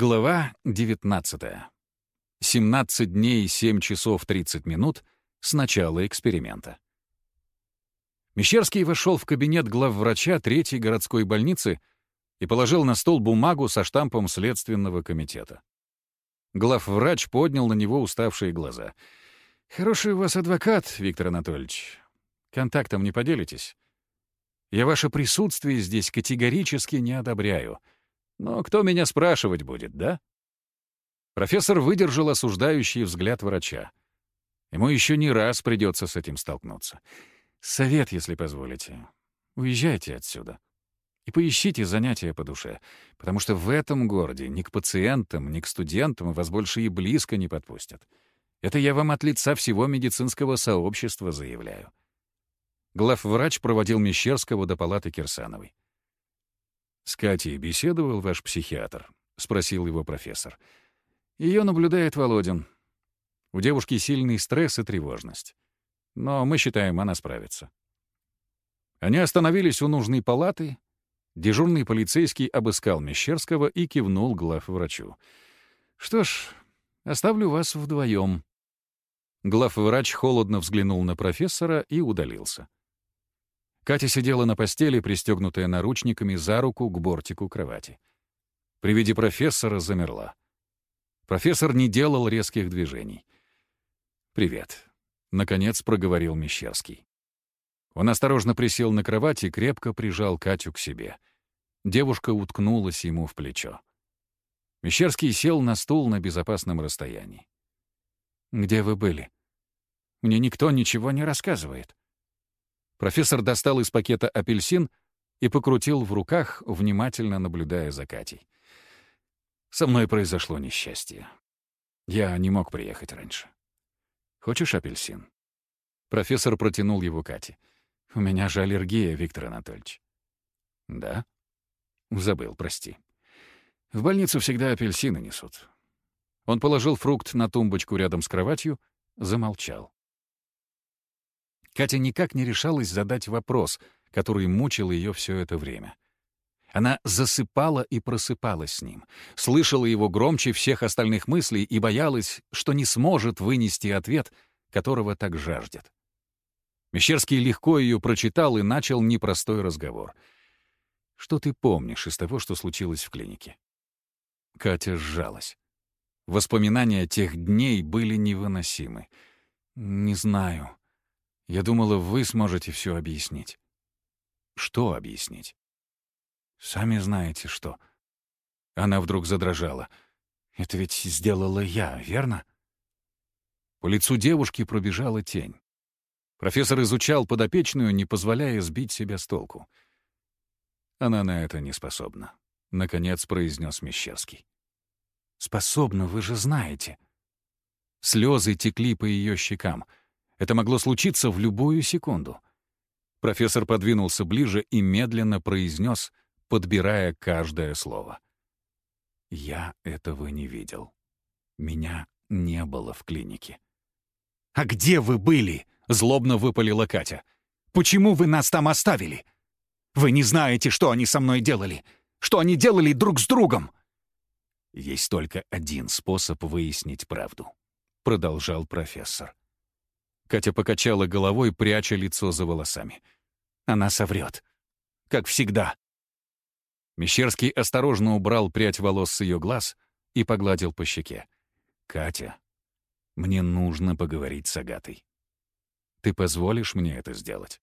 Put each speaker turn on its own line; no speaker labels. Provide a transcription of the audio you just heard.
Глава 19. 17 дней 7 часов 30 минут с начала эксперимента. Мещерский вошел в кабинет главврача третьей городской больницы и положил на стол бумагу со штампом Следственного комитета. Главврач поднял на него уставшие глаза. «Хороший у вас адвокат, Виктор Анатольевич. Контактом не поделитесь? Я ваше присутствие здесь категорически не одобряю». Но кто меня спрашивать будет, да? Профессор выдержал осуждающий взгляд врача. Ему еще не раз придется с этим столкнуться. Совет, если позволите. Уезжайте отсюда. И поищите занятия по душе, потому что в этом городе ни к пациентам, ни к студентам вас больше и близко не подпустят. Это я вам от лица всего медицинского сообщества заявляю. Главврач проводил Мещерского до палаты Кирсановой. «С Катей беседовал ваш психиатр?» — спросил его профессор. Ее наблюдает Володин. У девушки сильный стресс и тревожность. Но мы считаем, она справится. Они остановились у нужной палаты. Дежурный полицейский обыскал Мещерского и кивнул главврачу. «Что ж, оставлю вас вдвоем». Главврач холодно взглянул на профессора и удалился. Катя сидела на постели, пристегнутая наручниками за руку к бортику кровати. При виде профессора замерла. Профессор не делал резких движений. «Привет», — наконец проговорил Мещерский. Он осторожно присел на кровать и крепко прижал Катю к себе. Девушка уткнулась ему в плечо. Мещерский сел на стул на безопасном расстоянии. «Где вы были? Мне никто ничего не рассказывает». Профессор достал из пакета апельсин и покрутил в руках, внимательно наблюдая за Катей. «Со мной произошло несчастье. Я не мог приехать раньше. Хочешь апельсин?» Профессор протянул его Кате. «У меня же аллергия, Виктор Анатольевич». «Да?» «Забыл, прости. В больницу всегда апельсины несут». Он положил фрукт на тумбочку рядом с кроватью, замолчал. Катя никак не решалась задать вопрос, который мучил ее все это время. Она засыпала и просыпалась с ним, слышала его громче всех остальных мыслей и боялась, что не сможет вынести ответ, которого так жаждет. Мещерский легко ее прочитал и начал непростой разговор. «Что ты помнишь из того, что случилось в клинике?» Катя сжалась. Воспоминания тех дней были невыносимы. «Не знаю», я думала, вы сможете все объяснить. Что объяснить? Сами знаете, что. Она вдруг задрожала. Это ведь сделала я, верно? По лицу девушки пробежала тень. Профессор изучал подопечную, не позволяя сбить себя с толку. Она на это не способна, — наконец произнес Мещерский. «Способна, вы же знаете». Слезы текли по ее щекам — это могло случиться в любую секунду. Профессор подвинулся ближе и медленно произнес, подбирая каждое слово. «Я этого не видел. Меня не было в клинике». «А где вы были?» — злобно выпалила Катя. «Почему вы нас там оставили? Вы не знаете, что они со мной делали, что они делали друг с другом». «Есть только один способ выяснить правду», — продолжал профессор. Катя покачала головой, пряча лицо за волосами. Она соврет. Как всегда. Мещерский осторожно убрал прядь волос с ее глаз и погладил по щеке. «Катя, мне нужно поговорить с Агатой. Ты позволишь мне это сделать?»